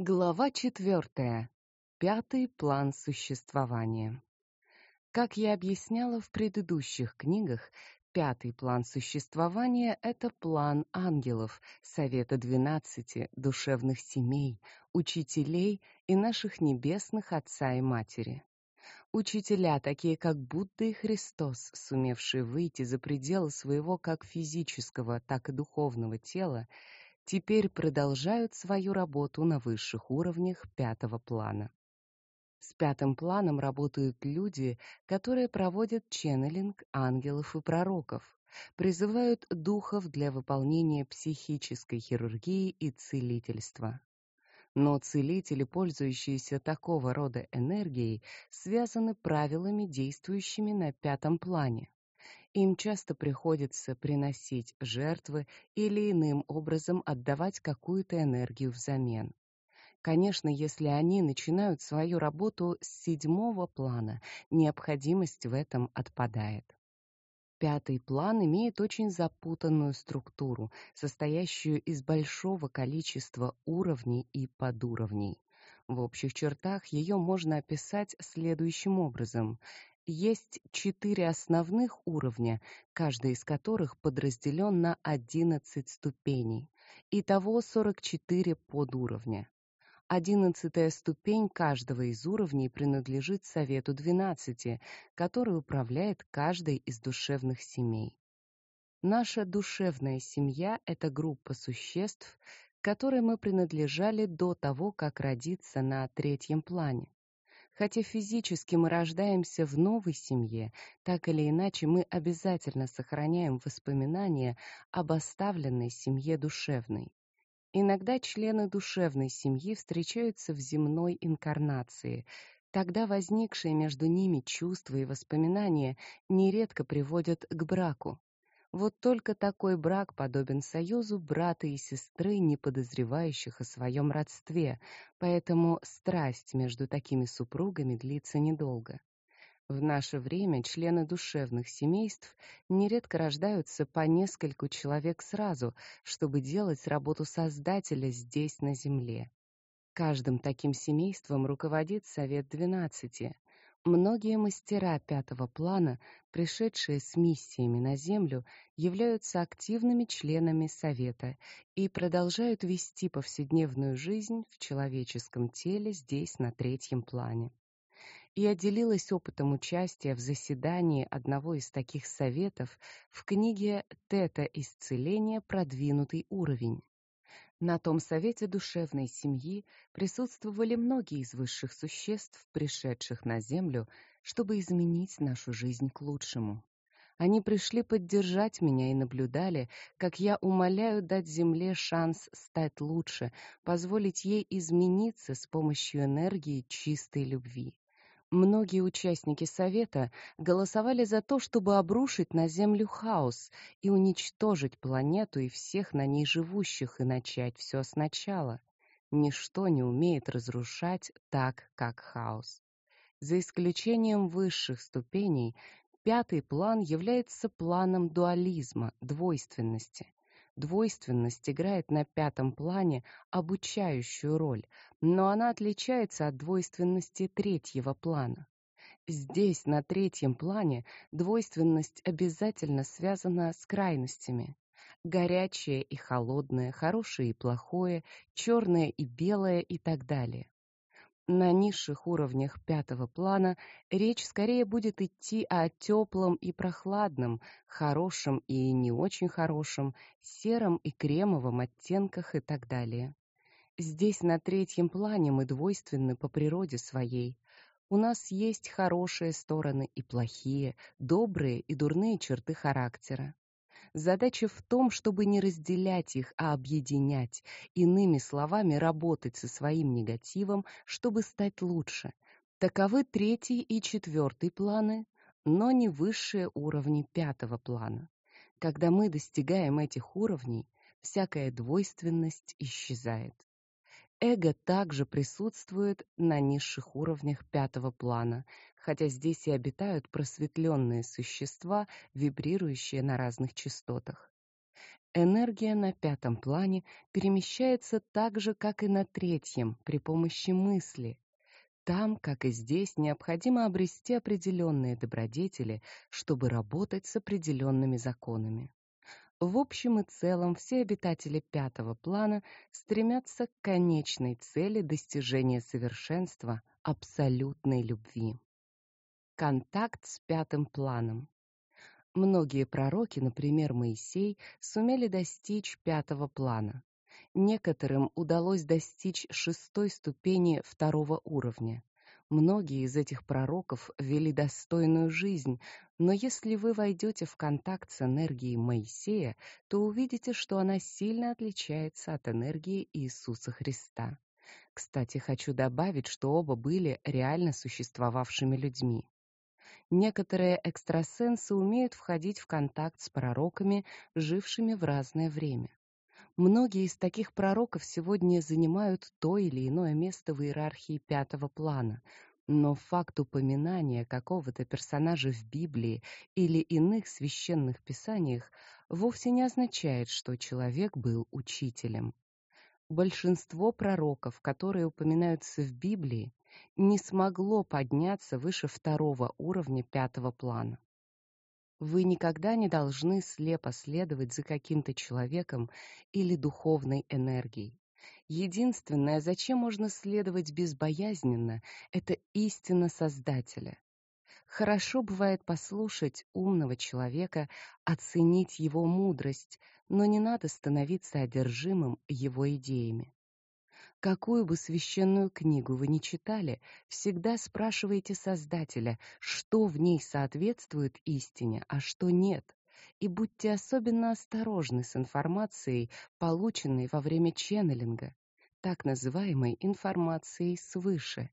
Глава четвертая. Пятый план существования. Как я объясняла в предыдущих книгах, пятый план существования это план ангелов, совета двенадцати душевных семей, учителей и наших небесных отца и матери. Учителя, такие как Будда и Христос, сумевшие выйти за пределы своего как физического, так и духовного тела, теперь продолжают свою работу на высших уровнях пятого плана. С пятым планом работают люди, которые проводят ченнелинг ангелов и пророков, призывают духов для выполнения психической хирургии и целительства. Но целители, пользующиеся такого рода энергией, связаны правилами, действующими на пятом плане. Им часто приходится приносить жертвы или иным образом отдавать какую-то энергию взамен. Конечно, если они начинают свою работу с седьмого плана, необходимость в этом отпадает. Пятый план имеет очень запутанную структуру, состоящую из большого количества уровней и подуровней. В общих чертах ее можно описать следующим образом: есть четыре основных уровня, каждый из которых подразделен на 11 ступеней. Итого 44 подуровня. Одиннадцатая ступень каждого из уровней принадлежит совету двенадцати, который управляет каждой из душевных семей. Наша душевная семья это группа существ, которой мы принадлежали до того, как родиться на третьем плане. Хотя физически мы рождаемся в новой семье, так или иначе мы обязательно сохраняем воспоминания об оставленной семье душевной. Иногда члены душевной семьи встречаются в земной инкарнации. Тогда возникшие между ними чувства и воспоминания нередко приводят к браку. Вот только такой брак подобен союзу брата и сестры, не подозревающих о своем родстве, поэтому страсть между такими супругами длится недолго. В наше время члены душевных семейств нередко рождаются по нескольку человек сразу, чтобы делать работу создателя здесь на земле. Каждым таким семейством руководит совет двенадцати. Многие мастера пятого плана, пришедшие с миссиями на Землю, являются активными членами совета и продолжают вести повседневную жизнь в человеческом теле здесь на третьем плане. Я делилась опытом участия в заседании одного из таких советов в книге Тета исцеление продвинутый уровень. На том совете душевной семьи присутствовали многие из высших существ, пришедших на землю, чтобы изменить нашу жизнь к лучшему. Они пришли поддержать меня и наблюдали, как я умоляю дать земле шанс стать лучше, позволить ей измениться с помощью энергии чистой любви. Многие участники совета голосовали за то, чтобы обрушить на землю хаос и уничтожить планету и всех на ней живущих и начать все сначала. Ничто не умеет разрушать так, как хаос. За исключением высших ступеней, пятый план является планом дуализма, двойственности. Двойственность играет на пятом плане обучающую роль, но она отличается от двойственности третьего плана. Здесь, на третьем плане, двойственность обязательно связана с крайностями. Горячее и холодное, хорошее и плохое, черное и белое и так далее. На низших уровнях пятого плана речь скорее будет идти о теплом и прохладном, хорошем и не очень хорошем, сером и кремовом оттенках и так далее. Здесь на третьем плане мы двойственны по природе своей. У нас есть хорошие стороны и плохие, добрые и дурные черты характера. Задача в том, чтобы не разделять их, а объединять, иными словами, работать со своим негативом, чтобы стать лучше. Таковы третий и четвертый планы, но не высшие уровни пятого плана. Когда мы достигаем этих уровней, всякая двойственность исчезает. Эго также присутствует на низших уровнях пятого плана, хотя здесь и обитают просветленные существа, вибрирующие на разных частотах. Энергия на пятом плане перемещается так же, как и на третьем, при помощи мысли. Там, как и здесь, необходимо обрести определенные добродетели, чтобы работать с определенными законами. В общем и целом, все обитатели пятого плана стремятся к конечной цели достижения совершенства абсолютной любви. Контакт с пятым планом. Многие пророки, например, Моисей, сумели достичь пятого плана. Некоторым удалось достичь шестой ступени второго уровня. Многие из этих пророков вели достойную жизнь, но если вы войдете в контакт с энергией Моисея, то увидите, что она сильно отличается от энергии Иисуса Христа. Кстати, хочу добавить, что оба были реально существовавшими людьми. Некоторые экстрасенсы умеют входить в контакт с пророками, жившими в разное время. Многие из таких пророков сегодня занимают то или иное место в иерархии пятого плана, но факт упоминания какого-то персонажа в Библии или иных священных писаниях вовсе не означает, что человек был учителем. Большинство пророков, которые упоминаются в Библии, не смогло подняться выше второго уровня пятого плана. Вы никогда не должны слепо следовать за каким-то человеком или духовной энергией. Единственное, зачем можно следовать безбоязненно, это истина Создателя. Хорошо бывает послушать умного человека, оценить его мудрость, но не надо становиться одержимым его идеями. Какую бы священную книгу вы ни читали, всегда спрашивайте Создателя, что в ней соответствует истине, а что нет. И будьте особенно осторожны с информацией, полученной во время ченнелинга, так называемой информацией свыше.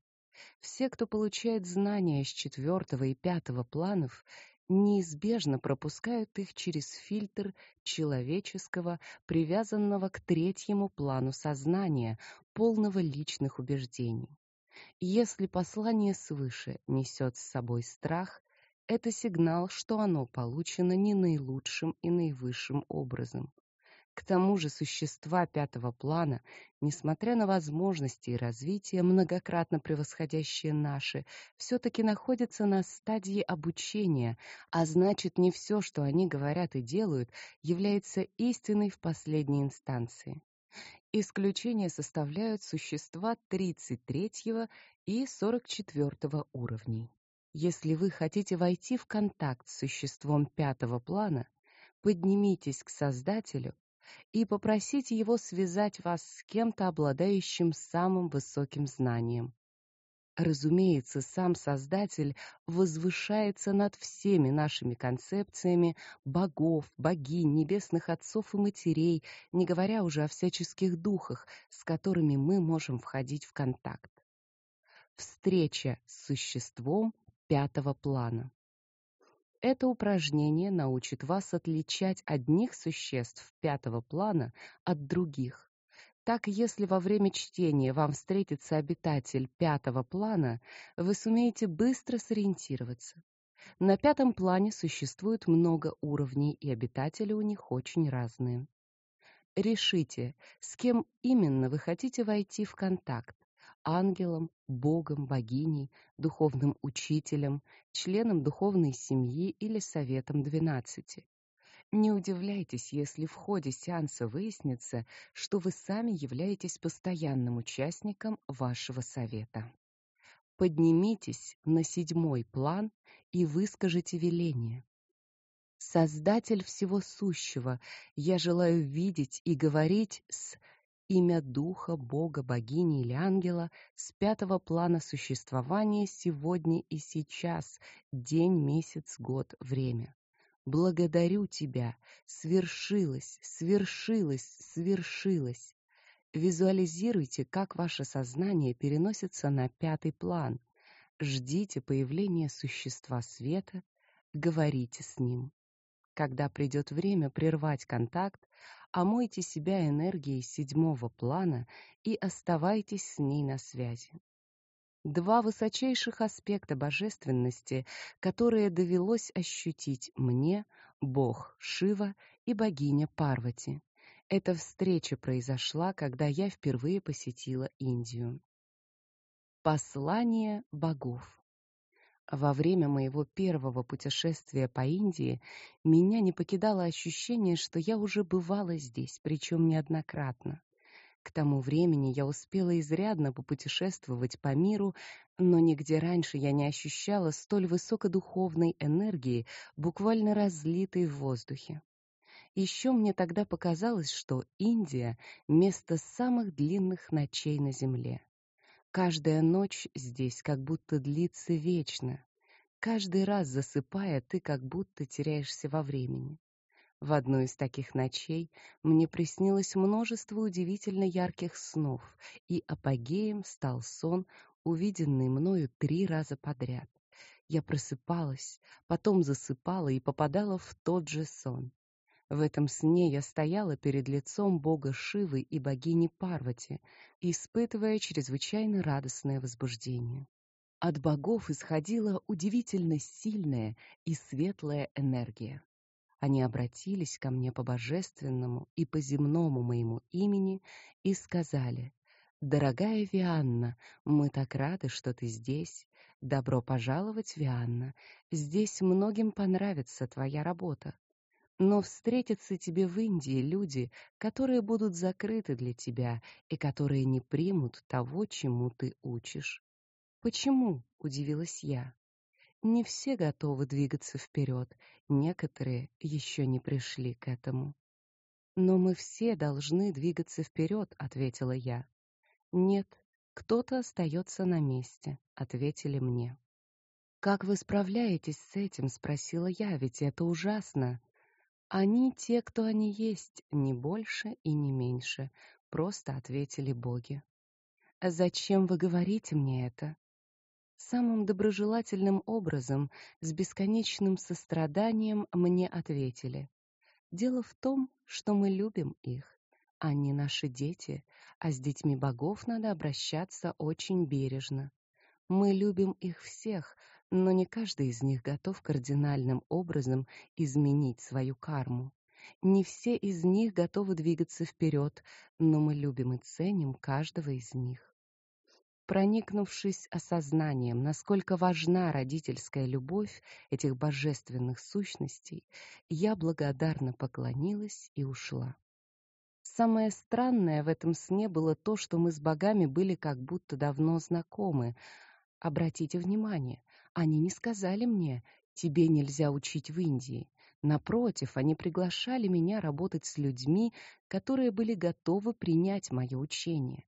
Все, кто получает знания с четвертого и пятого планов, неизбежно пропускают их через фильтр человеческого, привязанного к третьему плану сознания, полного личных убеждений. Если послание свыше несет с собой страх, это сигнал, что оно получено не наилучшим и наивысшим образом. К тому же существа пятого плана, несмотря на возможности и развитие, многократно превосходящие наши, все-таки находятся на стадии обучения, а значит, не все, что они говорят и делают, является истиной в последней инстанции. Исключение составляют существа 33 и 44 уровней. Если вы хотите войти в контакт с существом пятого плана, поднимитесь к Создателю и попросите его связать вас с кем-то, обладающим самым высоким знанием. Разумеется, сам Создатель возвышается над всеми нашими концепциями богов, богинь, небесных отцов и матерей, не говоря уже о всяческих духах, с которыми мы можем входить в контакт. Встреча с существом пятого плана. Это упражнение научит вас отличать одних существ пятого плана от других. Так, если во время чтения вам встретится обитатель пятого плана, вы сумеете быстро сориентироваться. На пятом плане существует много уровней, и обитатели у них очень разные. Решите, с кем именно вы хотите войти в контакт ангелом, богом, богиней, духовным учителем, членом духовной семьи или советом двенадцати. Не удивляйтесь, если в ходе сеанса выяснится, что вы сами являетесь постоянным участником вашего совета. Поднимитесь на седьмой план и выскажите веление. Создатель всего сущего, я желаю видеть и говорить с имя духа, бога, богини или ангела с пятого плана существования сегодня и сейчас, день, месяц, год, время. Благодарю тебя, свершилось, свершилось, свершилось. Визуализируйте, как ваше сознание переносится на пятый план. Ждите появления существа света, говорите с ним. Когда придет время прервать контакт, омойте себя энергией седьмого плана и оставайтесь с ней на связи. Два высочайших аспекта божественности, которые довелось ощутить мне, бог Шива и богиня Парвати. Эта встреча произошла, когда я впервые посетила Индию. Послание богов. Во время моего первого путешествия по Индии меня не покидало ощущение, что я уже бывала здесь, причем неоднократно. К тому времени я успела изрядно попутешествовать по миру, но нигде раньше я не ощущала столь высокодуховной энергии, буквально разлитой в воздухе. Еще мне тогда показалось, что Индия место самых длинных ночей на земле. Каждая ночь здесь как будто длится вечно. Каждый раз засыпая, ты как будто теряешься во времени. В одну из таких ночей мне приснилось множество удивительно ярких снов, и апогеем стал сон, увиденный мною три раза подряд. Я просыпалась, потом засыпала и попадала в тот же сон. В этом сне я стояла перед лицом бога Шивы и богини Парвати, испытывая чрезвычайно радостное возбуждение. От богов исходила удивительно сильная и светлая энергия. Они обратились ко мне по божественному и по земному моему имени и сказали: "Дорогая Вианна, мы так рады, что ты здесь. Добро пожаловать, Вианна. Здесь многим понравится твоя работа. Но встретятся тебе в Индии люди, которые будут закрыты для тебя и которые не примут того, чему ты учишь". "Почему?" удивилась я. Не все готовы двигаться вперед, некоторые еще не пришли к этому. Но мы все должны двигаться вперед, ответила я. Нет, кто-то остается на месте, ответили мне. Как вы справляетесь с этим, спросила я, ведь это ужасно. Они те, кто они есть, не больше и не меньше, просто ответили боги. Зачем вы говорите мне это? Самым доброжелательным образом, с бесконечным состраданием мне ответили: "Дело в том, что мы любим их. Они наши дети, а с детьми богов надо обращаться очень бережно. Мы любим их всех, но не каждый из них готов кардинальным образом изменить свою карму. Не все из них готовы двигаться вперед, но мы любим и ценим каждого из них. Проникнувшись осознанием, насколько важна родительская любовь этих божественных сущностей, я благодарно поклонилась и ушла. Самое странное в этом сне было то, что мы с богами были как будто давно знакомы. Обратите внимание, они не сказали мне: "Тебе нельзя учить в Индии". Напротив, они приглашали меня работать с людьми, которые были готовы принять мое учение.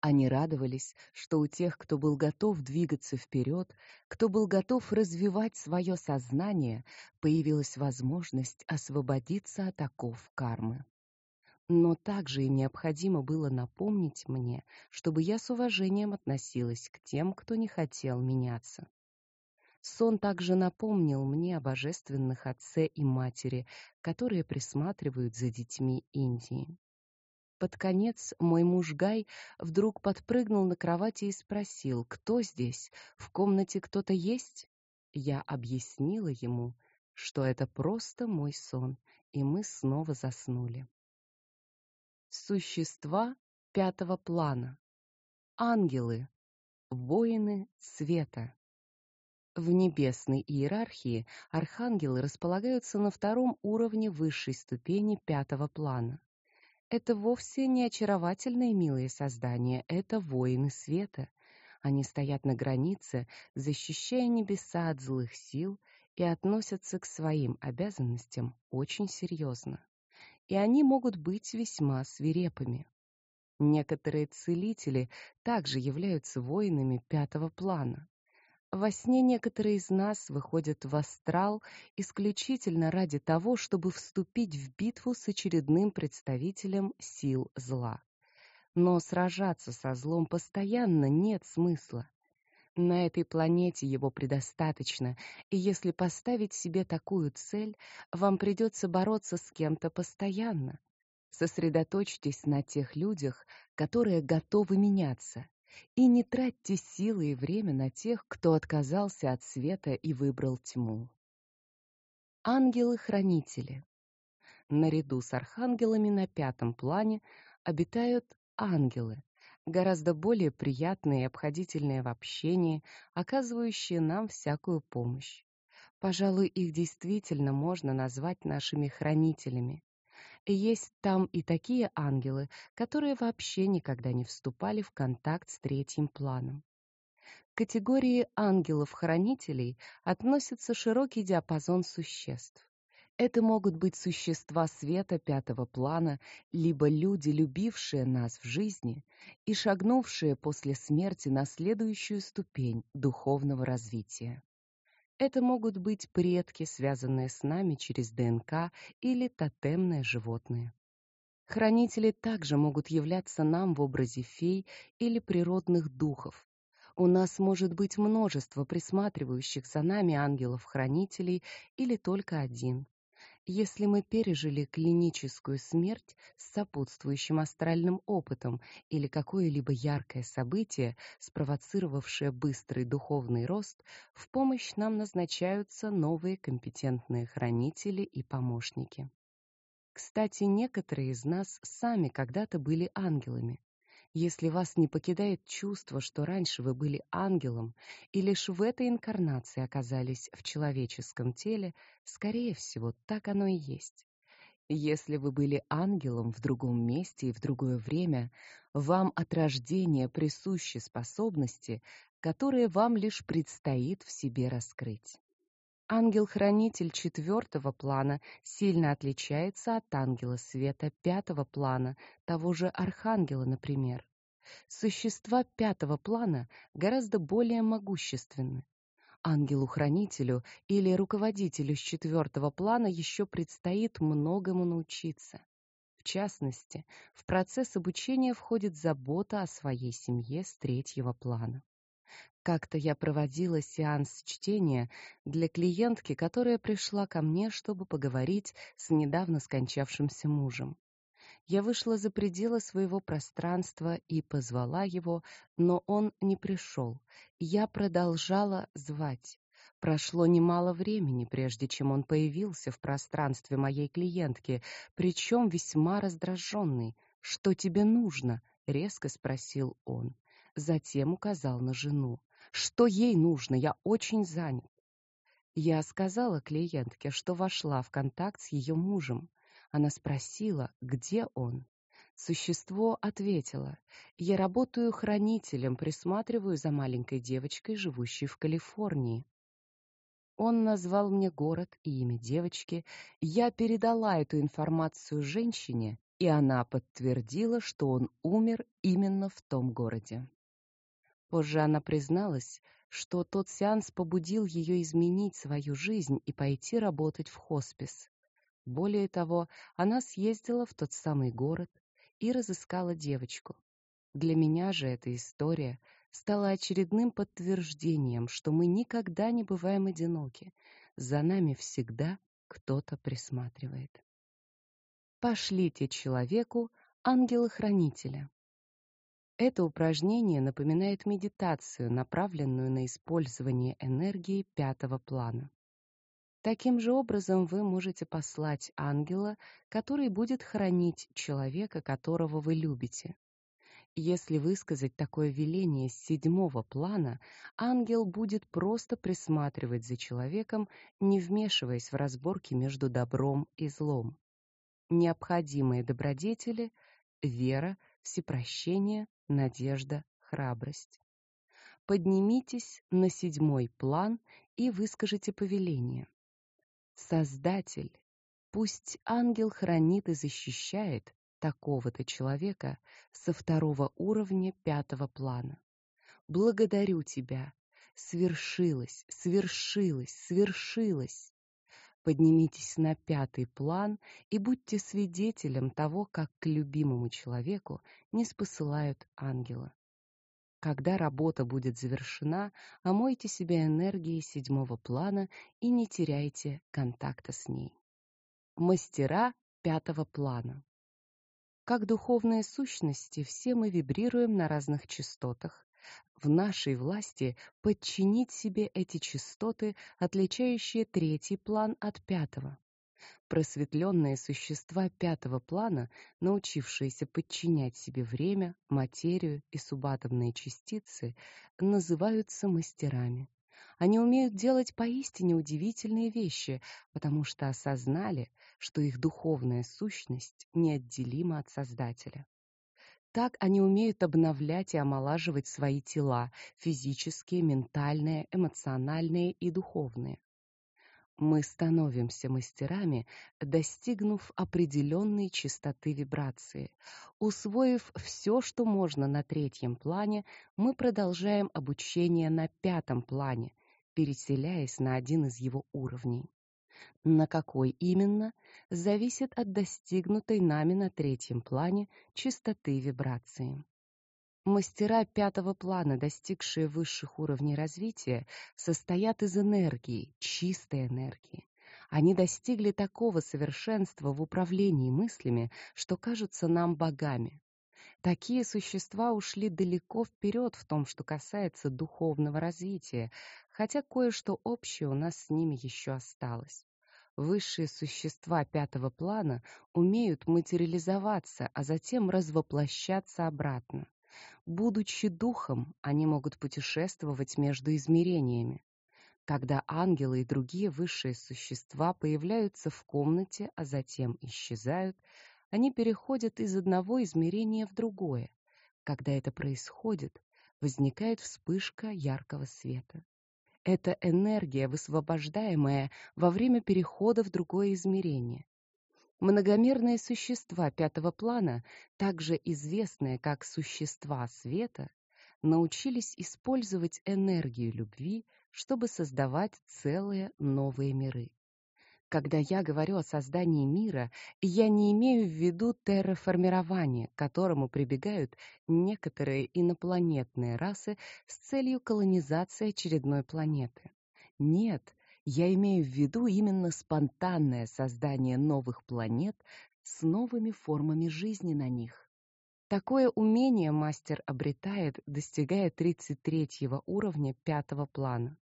Они радовались, что у тех, кто был готов двигаться вперед, кто был готов развивать свое сознание, появилась возможность освободиться от оков кармы. Но также им необходимо было напомнить мне, чтобы я с уважением относилась к тем, кто не хотел меняться. Сон также напомнил мне о божественных отце и матери, которые присматривают за детьми Индии. Под конец мой муж Гай вдруг подпрыгнул на кровати и спросил: "Кто здесь? В комнате кто-то есть?" Я объяснила ему, что это просто мой сон, и мы снова заснули. Существа пятого плана. Ангелы, воины света. В небесной иерархии архангелы располагаются на втором уровне высшей ступени пятого плана. Это вовсе не очаровательные милые создания, это воины света. Они стоят на границе, защищая небеса от злых сил и относятся к своим обязанностям очень серьезно. И они могут быть весьма свирепыми. Некоторые целители также являются воинами пятого плана. Во сне некоторые из нас выходят в астрал исключительно ради того, чтобы вступить в битву с очередным представителем сил зла. Но сражаться со злом постоянно нет смысла. На этой планете его предостаточно, и если поставить себе такую цель, вам придется бороться с кем-то постоянно. Сосредоточьтесь на тех людях, которые готовы меняться, и не тратьте силы и время на тех, кто отказался от света и выбрал тьму. Ангелы-хранители. Наряду с архангелами на пятом плане обитают ангелы, гораздо более приятные и обходительные в общении, оказывающие нам всякую помощь. Пожалуй, их действительно можно назвать нашими хранителями. Есть там и такие ангелы, которые вообще никогда не вступали в контакт с третьим планом. К категории ангелов-хранителей относится широкий диапазон существ. Это могут быть существа света пятого плана, либо люди, любившие нас в жизни и шагнувшие после смерти на следующую ступень духовного развития. Это могут быть предки, связанные с нами через ДНК или тотемные животные. Хранители также могут являться нам в образе фей или природных духов. У нас может быть множество присматривающих за нами ангелов-хранителей или только один. Если мы пережили клиническую смерть с сопутствующим астральным опытом или какое-либо яркое событие, спровоцировавшее быстрый духовный рост, в помощь нам назначаются новые компетентные хранители и помощники. Кстати, некоторые из нас сами когда-то были ангелами. Если вас не покидает чувство, что раньше вы были ангелом и лишь в этой инкарнации оказались в человеческом теле, скорее всего, так оно и есть. Если вы были ангелом в другом месте и в другое время, вам от рождения присущи способности, которые вам лишь предстоит в себе раскрыть. Ангел-хранитель четвертого плана сильно отличается от ангела света пятого плана, того же архангела, например. Существа пятого плана гораздо более могущественны. Ангелу-хранителю или руководителю с четвертого плана еще предстоит многому научиться. В частности, в процесс обучения входит забота о своей семье с третьего плана. Как-то я проводила сеанс чтения для клиентки, которая пришла ко мне, чтобы поговорить с недавно скончавшимся мужем. Я вышла за пределы своего пространства и позвала его, но он не пришел. Я продолжала звать. Прошло немало времени, прежде чем он появился в пространстве моей клиентки, причем весьма раздраженный. «Что тебе нужно?» — резко спросил он. Затем указал на жену. Что ей нужно? Я очень занят. Я сказала клиентке, что вошла в контакт с ее мужем. Она спросила, где он. Существо ответило: "Я работаю хранителем, присматриваю за маленькой девочкой, живущей в Калифорнии". Он назвал мне город и имя девочки. Я передала эту информацию женщине, и она подтвердила, что он умер именно в том городе. Позже она призналась, что тот сеанс побудил ее изменить свою жизнь и пойти работать в хоспис. Более того, она съездила в тот самый город и разыскала девочку. Для меня же эта история стала очередным подтверждением, что мы никогда не бываем одиноки. За нами всегда кто-то присматривает. Пошлите человеку ангела-хранителя. Это упражнение напоминает медитацию, направленную на использование энергии пятого плана. Таким же образом вы можете послать ангела, который будет хранить человека, которого вы любите. Если высказать такое веление с седьмого плана, ангел будет просто присматривать за человеком, не вмешиваясь в разборки между добром и злом. Необходимые добродетели — вера, всепрощение, надежда, храбрость. Поднимитесь на седьмой план и выскажите повеление. Создатель, пусть ангел хранит и защищает такого-то человека со второго уровня пятого плана. Благодарю тебя. Свершилось, свершилось, свершилось. Поднимитесь на пятый план и будьте свидетелем того, как к любимому человеку не спосылают ангела. Когда работа будет завершена, омойте себя энергией седьмого плана и не теряйте контакта с ней. Мастера пятого плана. Как духовные сущности, все мы вибрируем на разных частотах. В нашей власти подчинить себе эти частоты, отличающие третий план от пятого. Просветленные существа пятого плана, научившиеся подчинять себе время, материю и субатомные частицы, называются мастерами. Они умеют делать поистине удивительные вещи, потому что осознали, что их духовная сущность неотделима от Создателя. Так они умеют обновлять и омолаживать свои тела, физические, ментальные, эмоциональные и духовные. Мы становимся мастерами, достигнув определенной частоты вибрации. Усвоив все, что можно на третьем плане, мы продолжаем обучение на пятом плане, переселяясь на один из его уровней. На какой именно, зависит от достигнутой нами на третьем плане частоты вибрации. Мастера пятого плана, достигшие высших уровней развития, состоят из энергии, чистой энергии. Они достигли такого совершенства в управлении мыслями, что кажутся нам богами. Такие существа ушли далеко вперед в том, что касается духовного развития, хотя кое-что общее у нас с ними еще осталось. Высшие существа пятого плана умеют материализоваться, а затем развоплощаться обратно. Будучи духом, они могут путешествовать между измерениями. Когда ангелы и другие высшие существа появляются в комнате, а затем исчезают, они переходят из одного измерения в другое. Когда это происходит, возникает вспышка яркого света. Это энергия, высвобождаемая во время перехода в другое измерение. Многомерные существа пятого плана, также известные как существа света, научились использовать энергию любви, чтобы создавать целые новые миры. Когда я говорю о создании мира, я не имею в виду терраформирование, к которому прибегают некоторые инопланетные расы с целью колонизации очередной планеты. Нет, я имею в виду именно спонтанное создание новых планет с новыми формами жизни на них. Такое умение мастер обретает, достигая 33-го уровня пятого плана.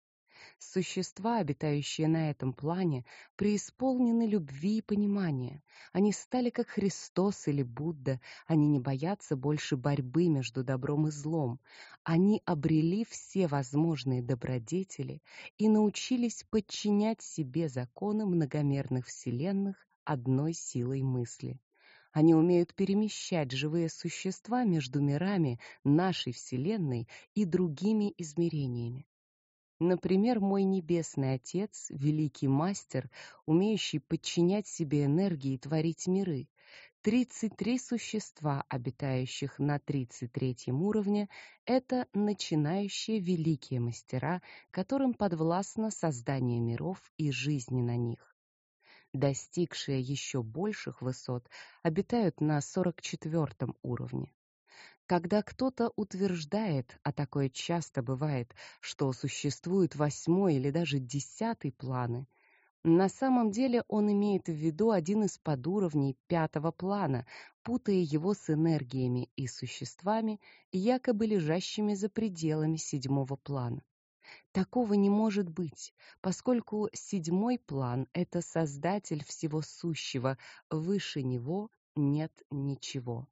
Существа, обитающие на этом плане, преисполнены любви и понимания. Они стали как Христос или Будда, они не боятся больше борьбы между добром и злом. Они обрели все возможные добродетели и научились подчинять себе законы многомерных вселенных одной силой мысли. Они умеют перемещать живые существа между мирами нашей Вселенной и другими измерениями. Например, мой небесный Отец, великий мастер, умеющий подчинять себе энергии и творить миры. 33 существа, обитающих на 33-м уровне, это начинающие великие мастера, которым подвластно создание миров и жизни на них. Достигшие еще больших высот обитают на 44-м уровне. Когда кто-то утверждает, а такое часто бывает, что существует восьмой или даже десятый планы, на самом деле он имеет в виду один из подуровней пятого плана, путая его с энергиями и существами, якобы лежащими за пределами седьмого плана. Такого не может быть, поскольку седьмой план это создатель всего сущего, выше него нет ничего.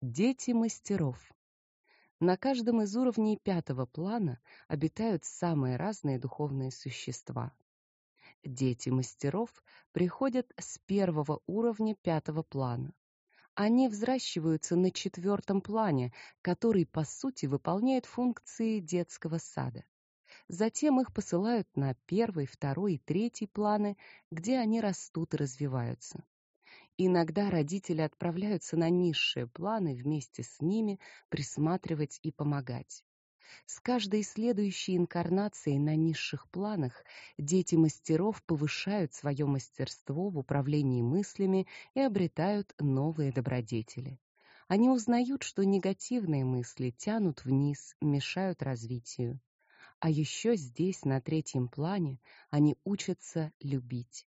Дети мастеров. На каждом из уровней пятого плана обитают самые разные духовные существа. Дети мастеров приходят с первого уровня пятого плана. Они взращиваются на четвертом плане, который по сути выполняет функции детского сада. Затем их посылают на первый, второй и третий планы, где они растут и развиваются. Иногда родители отправляются на низшие планы вместе с ними присматривать и помогать. С каждой следующей инкарнацией на низших планах дети мастеров повышают свое мастерство в управлении мыслями и обретают новые добродетели. Они узнают, что негативные мысли тянут вниз, мешают развитию. А еще здесь, на третьем плане, они учатся любить.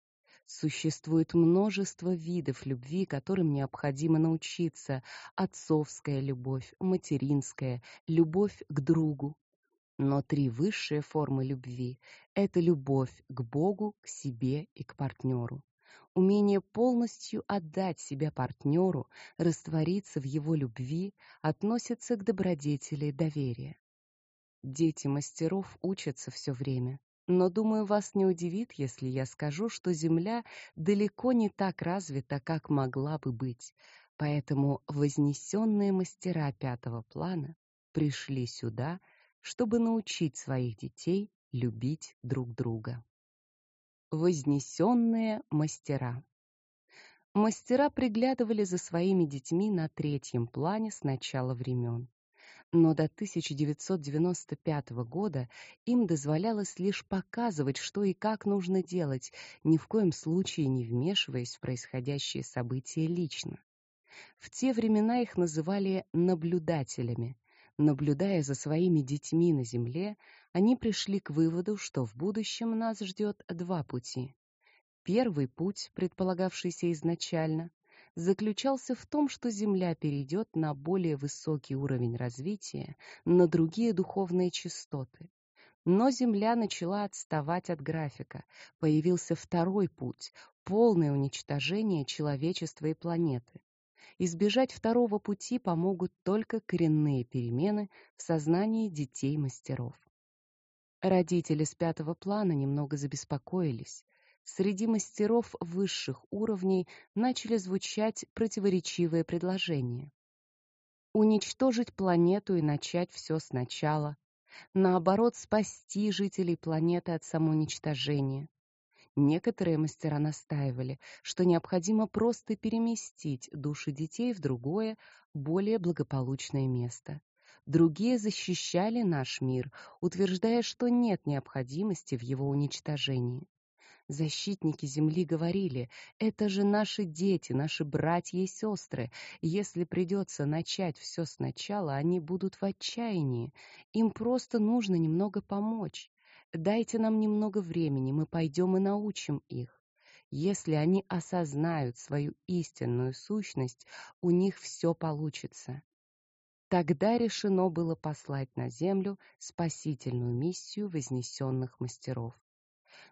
Существует множество видов любви, которым необходимо научиться: отцовская любовь, материнская, любовь к другу. Но три высшие формы любви это любовь к Богу, к себе и к партнеру. Умение полностью отдать себя партнеру, раствориться в его любви, относится к добродетели доверия. Дети мастеров учатся все время, но, думаю, вас не удивит, если я скажу, что Земля далеко не так развита, как могла бы быть. Поэтому вознесенные мастера пятого плана пришли сюда, чтобы научить своих детей любить друг друга. Вознесенные мастера. Мастера приглядывали за своими детьми на третьем плане с начала времен. Но до 1995 года им дозволялось лишь показывать, что и как нужно делать, ни в коем случае не вмешиваясь в происходящие события лично. В те времена их называли наблюдателями, Наблюдая за своими детьми на земле, они пришли к выводу, что в будущем нас ждет два пути. Первый путь, предполагавшийся изначально, заключался в том, что Земля перейдет на более высокий уровень развития, на другие духовные частоты. Но Земля начала отставать от графика. Появился второй путь полное уничтожение человечества и планеты. Избежать второго пути помогут только коренные перемены в сознании детей мастеров. Родители с пятого плана немного забеспокоились. Среди мастеров высших уровней начали звучать противоречивые предложения. Уничтожить планету и начать все сначала, наоборот, спасти жителей планеты от самоуничтожения, Некоторые мастера настаивали, что необходимо просто переместить души детей в другое, более благополучное место. Другие защищали наш мир, утверждая, что нет необходимости в его уничтожении. Защитники земли говорили: "Это же наши дети, наши братья и сестры. Если придется начать все сначала, они будут в отчаянии. Им просто нужно немного помочь. Дайте нам немного времени, мы пойдем и научим их. Если они осознают свою истинную сущность, у них все получится. Тогда решено было послать на землю спасительную миссию вознесенных мастеров.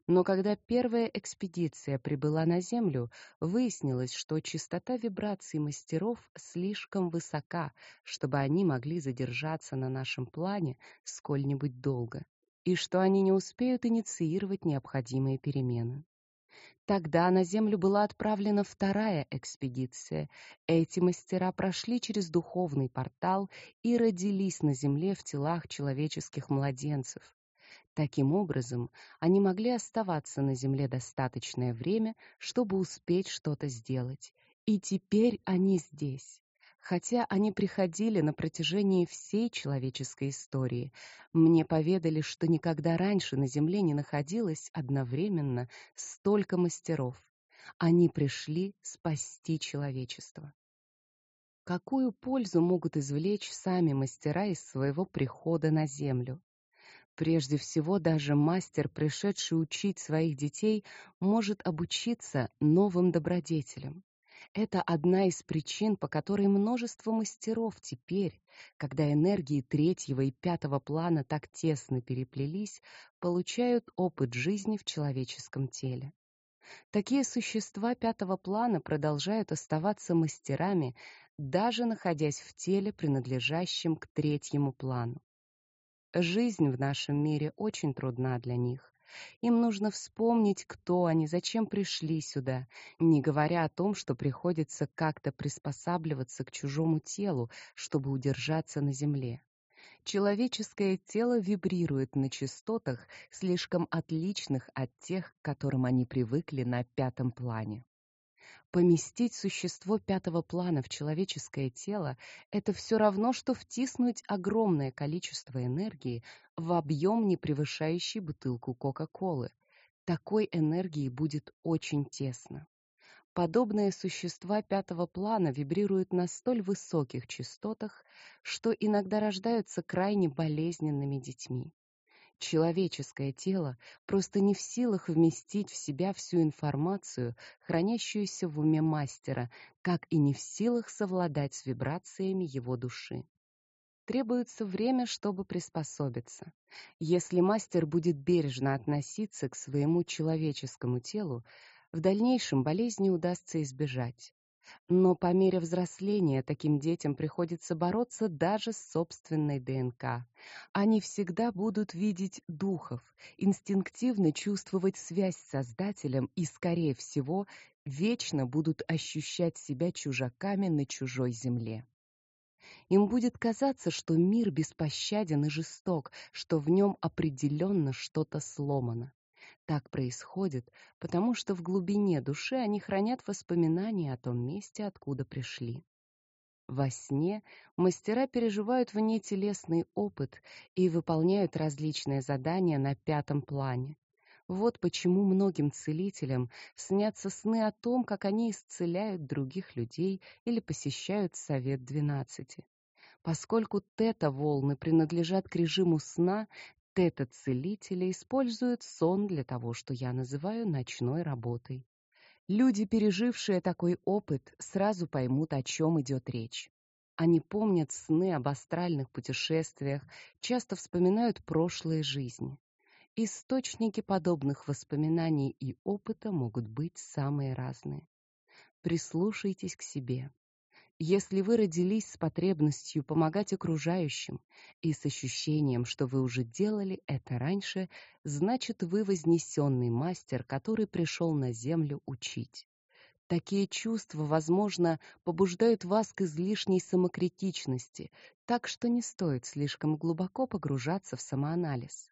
Но когда первая экспедиция прибыла на землю, выяснилось, что частота вибраций мастеров слишком высока, чтобы они могли задержаться на нашем плане сколь-нибудь долго и что они не успеют инициировать необходимые перемены. Тогда на Землю была отправлена вторая экспедиция. Эти мастера прошли через духовный портал и родились на Земле в телах человеческих младенцев. Таким образом, они могли оставаться на Земле достаточное время, чтобы успеть что-то сделать. И теперь они здесь. Хотя они приходили на протяжении всей человеческой истории, мне поведали, что никогда раньше на земле не находилось одновременно столько мастеров. Они пришли спасти человечество. Какую пользу могут извлечь сами мастера из своего прихода на землю? Прежде всего, даже мастер, пришедший учить своих детей, может обучиться новым добродетелям. Это одна из причин, по которой множество мастеров теперь, когда энергии третьего и пятого плана так тесно переплелись, получают опыт жизни в человеческом теле. Такие существа пятого плана продолжают оставаться мастерами, даже находясь в теле, принадлежащем к третьему плану. Жизнь в нашем мире очень трудна для них. Им нужно вспомнить, кто они, зачем пришли сюда, не говоря о том, что приходится как-то приспосабливаться к чужому телу, чтобы удержаться на земле. Человеческое тело вибрирует на частотах, слишком отличных от тех, к которым они привыкли на пятом плане. Поместить существо пятого плана в человеческое тело это все равно что втиснуть огромное количество энергии в объем, не превышающий бутылку Кока-Колы. Такой энергии будет очень тесно. Подобные существа пятого плана вибрируют на столь высоких частотах, что иногда рождаются крайне болезненными детьми. Человеческое тело просто не в силах вместить в себя всю информацию, хранящуюся в уме мастера, как и не в силах совладать с вибрациями его души. Требуется время, чтобы приспособиться. Если мастер будет бережно относиться к своему человеческому телу, в дальнейшем болезни удастся избежать. Но по мере взросления таким детям приходится бороться даже с собственной ДНК. Они всегда будут видеть духов, инстинктивно чувствовать связь с Создателем и, скорее всего, вечно будут ощущать себя чужаками на чужой земле. Им будет казаться, что мир беспощаден и жесток, что в нем определенно что-то сломано. Так происходит, потому что в глубине души они хранят воспоминания о том месте, откуда пришли. Во сне мастера переживают внетелесный опыт и выполняют различные задания на пятом плане. Вот почему многим целителям снятся сны о том, как они исцеляют других людей или посещают совет двенадцати. Поскольку тета-волны принадлежат к режиму сна, Тета-целители используют сон для того, что я называю ночной работой. Люди, пережившие такой опыт, сразу поймут, о чем идет речь. Они помнят сны об астральных путешествиях, часто вспоминают прошлые жизни. Источники подобных воспоминаний и опыта могут быть самые разные. Прислушайтесь к себе. Если вы родились с потребностью помогать окружающим и с ощущением, что вы уже делали это раньше, значит, вы вознесенный мастер, который пришел на землю учить. Такие чувства, возможно, побуждают вас к излишней самокритичности, так что не стоит слишком глубоко погружаться в самоанализ.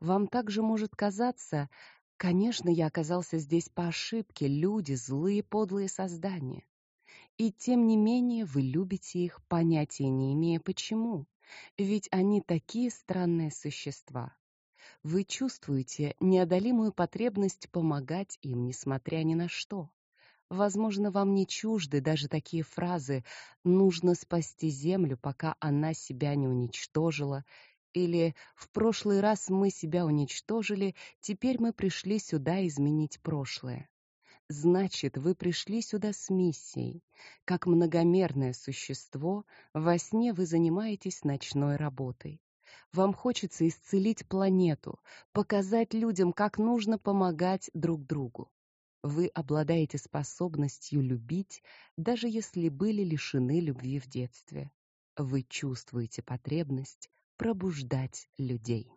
Вам также может казаться, конечно, я оказался здесь по ошибке, люди злые, подлые создания. И тем не менее вы любите их, понятия не имея почему. Ведь они такие странные существа. Вы чувствуете неодолимую потребность помогать им, несмотря ни на что. Возможно, вам не чужды даже такие фразы: "Нужно спасти землю, пока она себя не уничтожила", или "В прошлый раз мы себя уничтожили, теперь мы пришли сюда изменить прошлое". Значит, вы пришли сюда с миссией. Как многомерное существо, во сне вы занимаетесь ночной работой. Вам хочется исцелить планету, показать людям, как нужно помогать друг другу. Вы обладаете способностью любить, даже если были лишены любви в детстве. Вы чувствуете потребность пробуждать людей.